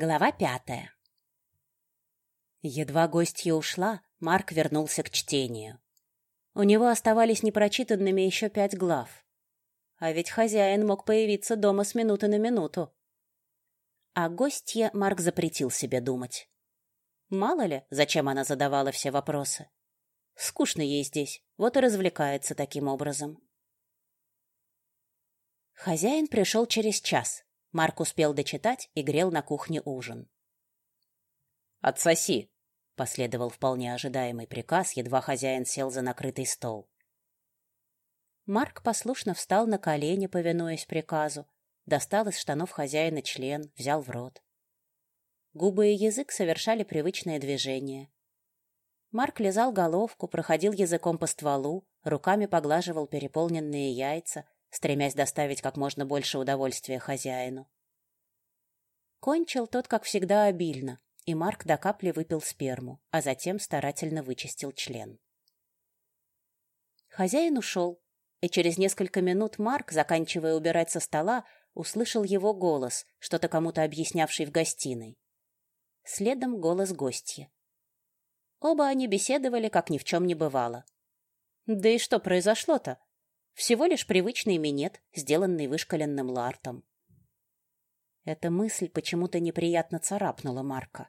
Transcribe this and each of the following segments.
Глава пятая. Едва гостья ушла, Марк вернулся к чтению. У него оставались непрочитанными еще пять глав. А ведь хозяин мог появиться дома с минуты на минуту. А гостье Марк запретил себе думать. Мало ли, зачем она задавала все вопросы. Скучно ей здесь, вот и развлекается таким образом. Хозяин пришел через час, Марк успел дочитать и грел на кухне ужин. «Отсоси!» — последовал вполне ожидаемый приказ, едва хозяин сел за накрытый стол. Марк послушно встал на колени, повинуясь приказу, достал из штанов хозяина член, взял в рот. Губы и язык совершали привычное движение. Марк лизал головку, проходил языком по стволу, руками поглаживал переполненные яйца, стремясь доставить как можно больше удовольствия хозяину. Кончил тот, как всегда, обильно, и Марк до капли выпил сперму, а затем старательно вычистил член. Хозяин ушел, и через несколько минут Марк, заканчивая убирать со стола, услышал его голос, что-то кому-то объяснявший в гостиной. Следом голос гостья. Оба они беседовали, как ни в чем не бывало. Да и что произошло-то? Всего лишь привычный минет, сделанный вышкаленным лартом. Эта мысль почему-то неприятно царапнула Марка.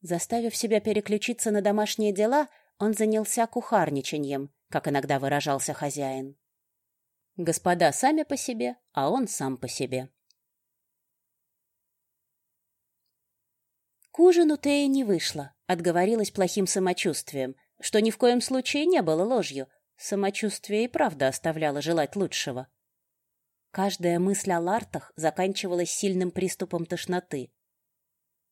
Заставив себя переключиться на домашние дела, он занялся кухарничаньем, как иногда выражался хозяин. Господа сами по себе, а он сам по себе. К ужину Тея не вышла, отговорилась плохим самочувствием, что ни в коем случае не было ложью, Самочувствие и правда оставляло желать лучшего. Каждая мысль о лартах заканчивалась сильным приступом тошноты.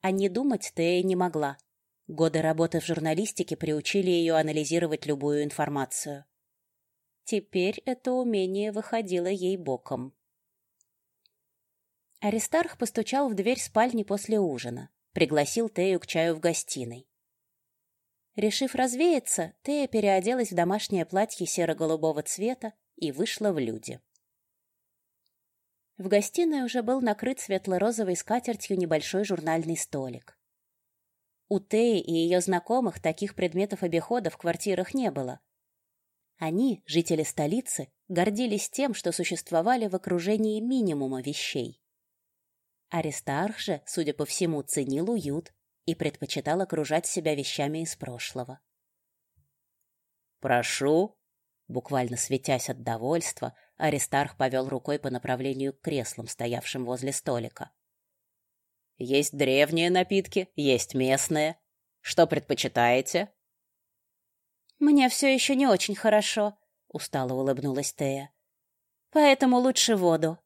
А не думать Тея не могла. Годы работы в журналистике приучили ее анализировать любую информацию. Теперь это умение выходило ей боком. Аристарх постучал в дверь спальни после ужина, пригласил Тею к чаю в гостиной. Решив развеяться, Тея переоделась в домашнее платье серо-голубого цвета и вышла в люди. В гостиной уже был накрыт светло-розовой скатертью небольшой журнальный столик. У Теи и ее знакомых таких предметов обихода в квартирах не было. Они, жители столицы, гордились тем, что существовали в окружении минимума вещей. Аристарх же, судя по всему, ценил уют, и предпочитал окружать себя вещами из прошлого. «Прошу!» Буквально светясь от довольства, Аристарх повел рукой по направлению к креслам, стоявшим возле столика. «Есть древние напитки, есть местные. Что предпочитаете?» «Мне все еще не очень хорошо», — устало улыбнулась Тея. «Поэтому лучше воду».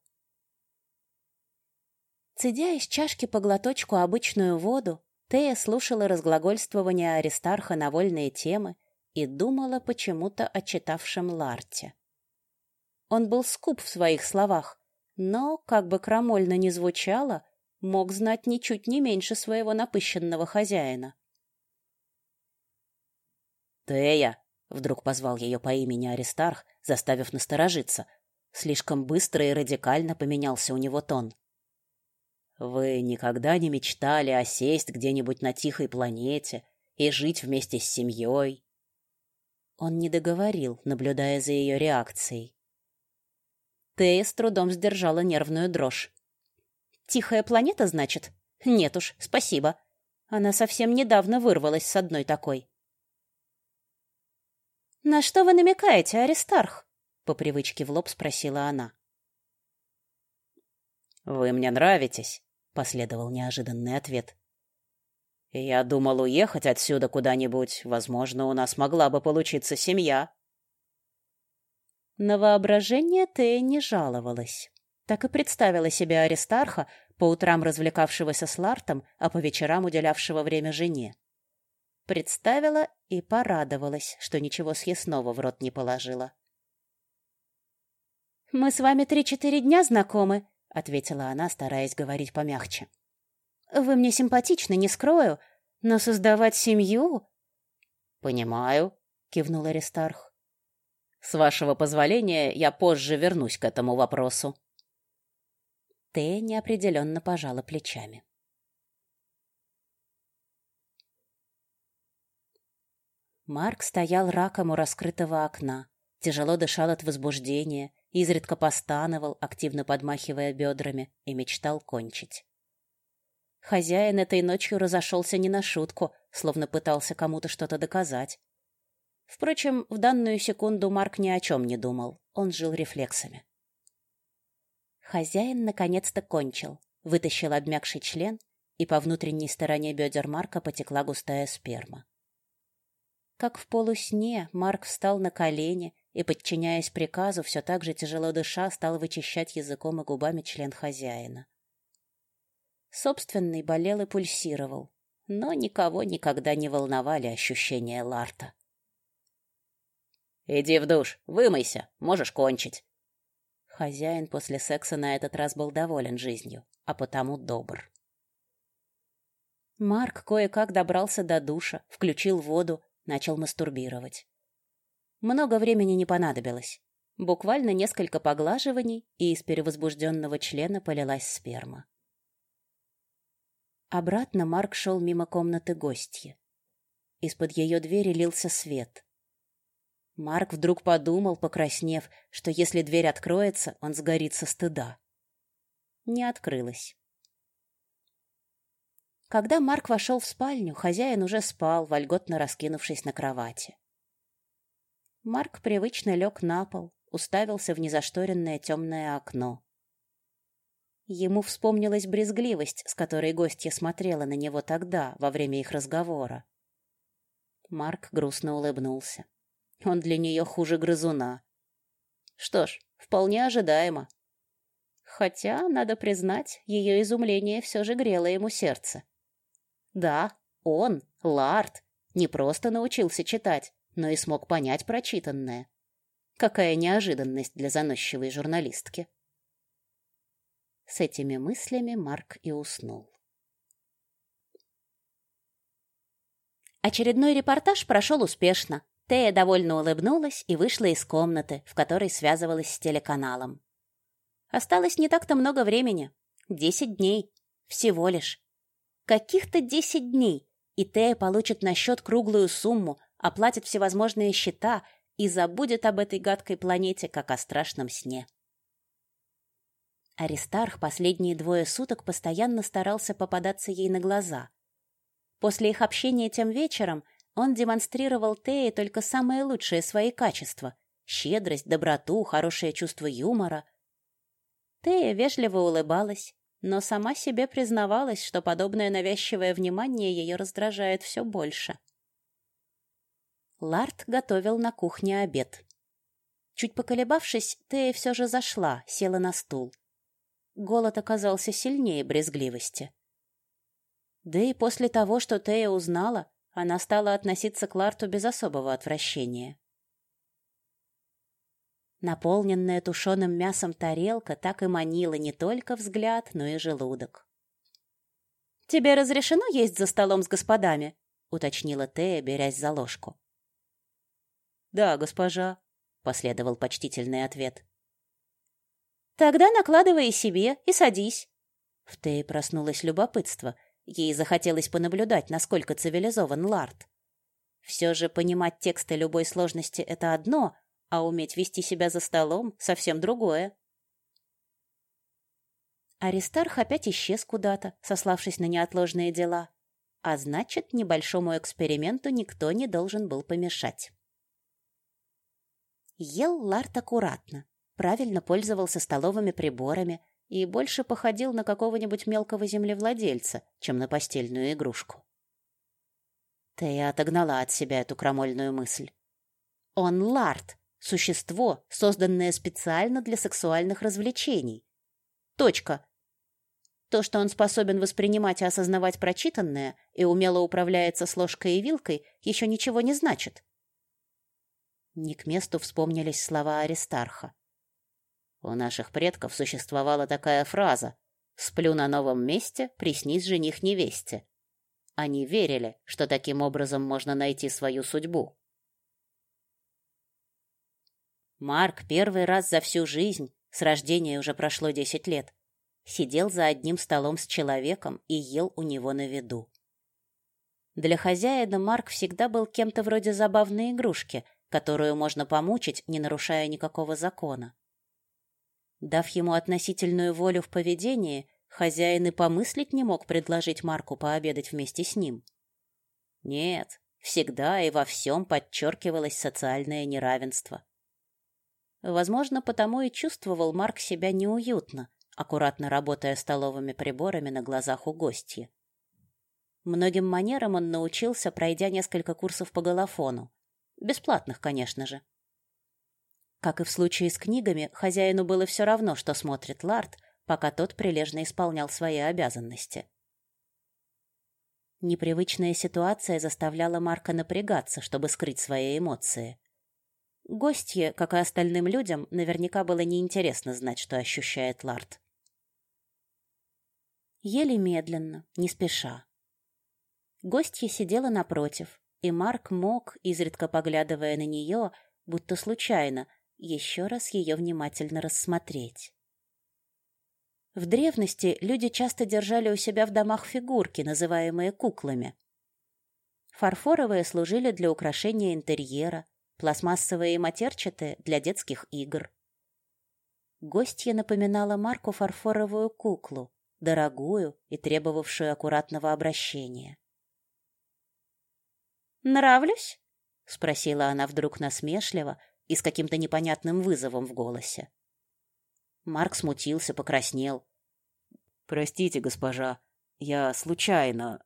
Цедя из чашки по глоточку обычную воду, Тея слушала разглагольствование Аристарха на вольные темы и думала почему-то о читавшем Ларте. Он был скуп в своих словах, но, как бы крамольно ни звучало, мог знать ничуть не меньше своего напыщенного хозяина. «Тея!» — вдруг позвал ее по имени Аристарх, заставив насторожиться. Слишком быстро и радикально поменялся у него тон. Вы никогда не мечтали осесть где-нибудь на тихой планете и жить вместе с семьей?» Он не договорил, наблюдая за ее реакцией. Тея с трудом сдержала нервную дрожь. «Тихая планета, значит? Нет уж, спасибо. Она совсем недавно вырвалась с одной такой». «На что вы намекаете, Аристарх?» — по привычке в лоб спросила она. «Вы мне нравитесь», последовал неожиданный ответ. Я думал уехать отсюда куда-нибудь. Возможно, у нас могла бы получиться семья. На воображение Тея не жаловалась. Так и представила себе Аристарха, по утрам развлекавшегося с Лартом, а по вечерам уделявшего время жене. Представила и порадовалась, что ничего съестного в рот не положила. «Мы с вами три-четыре дня знакомы», ответила она, стараясь говорить помягче. Вы мне симпатичны, не скрою, но создавать семью? Понимаю, кивнул Аристарх. С вашего позволения, я позже вернусь к этому вопросу. Тея неопределенно пожала плечами. Марк стоял раком у раскрытого окна, тяжело дышал от возбуждения изредка постановал, активно подмахивая бедрами, и мечтал кончить. Хозяин этой ночью разошелся не на шутку, словно пытался кому-то что-то доказать. Впрочем, в данную секунду Марк ни о чем не думал, он жил рефлексами. Хозяин наконец-то кончил, вытащил обмякший член, и по внутренней стороне бедер Марка потекла густая сперма. Как в полусне, Марк встал на колени и, подчиняясь приказу, все так же тяжело дыша, стал вычищать языком и губами член хозяина. Собственный болел и пульсировал, но никого никогда не волновали ощущения Ларта. «Иди в душ, вымойся, можешь кончить», Хозяин после секса на этот раз был доволен жизнью, а потому добр. Марк кое-как добрался до душа, включил воду, начал мастурбировать. Много времени не понадобилось. Буквально несколько поглаживаний, и из перевозбужденного члена полилась сперма. Обратно Марк шел мимо комнаты гостья. Из-под ее двери лился свет. Марк вдруг подумал, покраснев, что если дверь откроется, он сгорит со стыда. Не открылась. Когда Марк вошел в спальню, хозяин уже спал, вольготно раскинувшись на кровати. Марк привычно лег на пол, уставился в незашторенное темное окно. Ему вспомнилась брезгливость, с которой гостья смотрела на него тогда, во время их разговора. Марк грустно улыбнулся. Он для нее хуже грызуна. Что ж, вполне ожидаемо. Хотя, надо признать, ее изумление все же грело ему сердце. Да, он, Ларт, не просто научился читать, но и смог понять прочитанное. Какая неожиданность для заносчивой журналистки. С этими мыслями Марк и уснул. Очередной репортаж прошел успешно. Тея довольно улыбнулась и вышла из комнаты, в которой связывалась с телеканалом. Осталось не так-то много времени. Десять дней. Всего лишь. Каких-то десять дней, и Тея получит на счет круглую сумму, оплатит всевозможные счета и забудет об этой гадкой планете, как о страшном сне. Аристарх последние двое суток постоянно старался попадаться ей на глаза. После их общения тем вечером – он демонстрировал Тее только самые лучшие свои качества — щедрость, доброту, хорошее чувство юмора. Тея вежливо улыбалась, но сама себе признавалась, что подобное навязчивое внимание ее раздражает все больше. Ларт готовил на кухне обед. Чуть поколебавшись, Тея все же зашла, села на стул. Голод оказался сильнее брезгливости. Да и после того, что Тея узнала, она стала относиться к Ларту без особого отвращения. Наполненная тушеным мясом тарелка так и манила не только взгляд, но и желудок. «Тебе разрешено есть за столом с господами?» — уточнила Тея, берясь за ложку. «Да, госпожа», — последовал почтительный ответ. «Тогда накладывай себе и садись». В Тее проснулось любопытство, Ей захотелось понаблюдать, насколько цивилизован Ларт. Все же понимать тексты любой сложности — это одно, а уметь вести себя за столом — совсем другое. Аристарх опять исчез куда-то, сославшись на неотложные дела. А значит, небольшому эксперименту никто не должен был помешать. Ел Ларт аккуратно, правильно пользовался столовыми приборами, и больше походил на какого-нибудь мелкого землевладельца, чем на постельную игрушку. Тея отогнала от себя эту крамольную мысль. Он Ларт, существо, созданное специально для сексуальных развлечений. Точка. То, что он способен воспринимать и осознавать прочитанное и умело управляется с ложкой и вилкой, еще ничего не значит. Не к месту вспомнились слова Аристарха. У наших предков существовала такая фраза «Сплю на новом месте, приснись жених невесте». Они верили, что таким образом можно найти свою судьбу. Марк первый раз за всю жизнь, с рождения уже прошло десять лет, сидел за одним столом с человеком и ел у него на виду. Для хозяина Марк всегда был кем-то вроде забавной игрушки, которую можно помучить, не нарушая никакого закона. Дав ему относительную волю в поведении, хозяин и помыслить не мог предложить Марку пообедать вместе с ним. Нет, всегда и во всем подчеркивалось социальное неравенство. Возможно, потому и чувствовал Марк себя неуютно, аккуратно работая столовыми приборами на глазах у гостья. Многим манерам он научился, пройдя несколько курсов по голофону. Бесплатных, конечно же. Как и в случае с книгами, хозяину было все равно, что смотрит Ларт, пока тот прилежно исполнял свои обязанности. Непривычная ситуация заставляла Марка напрягаться, чтобы скрыть свои эмоции. Гостье, как и остальным людям, наверняка было неинтересно знать, что ощущает Ларт. Еле медленно, не спеша. Гостья сидела напротив, и Марк мог, изредка поглядывая на нее, будто случайно, еще раз ее внимательно рассмотреть. В древности люди часто держали у себя в домах фигурки, называемые куклами. Фарфоровые служили для украшения интерьера, пластмассовые и матерчатые – для детских игр. Гостья напоминала Марку фарфоровую куклу, дорогую и требовавшую аккуратного обращения. «Нравлюсь?» — спросила она вдруг насмешливо, и с каким-то непонятным вызовом в голосе. Марк смутился, покраснел. «Простите, госпожа, я случайно,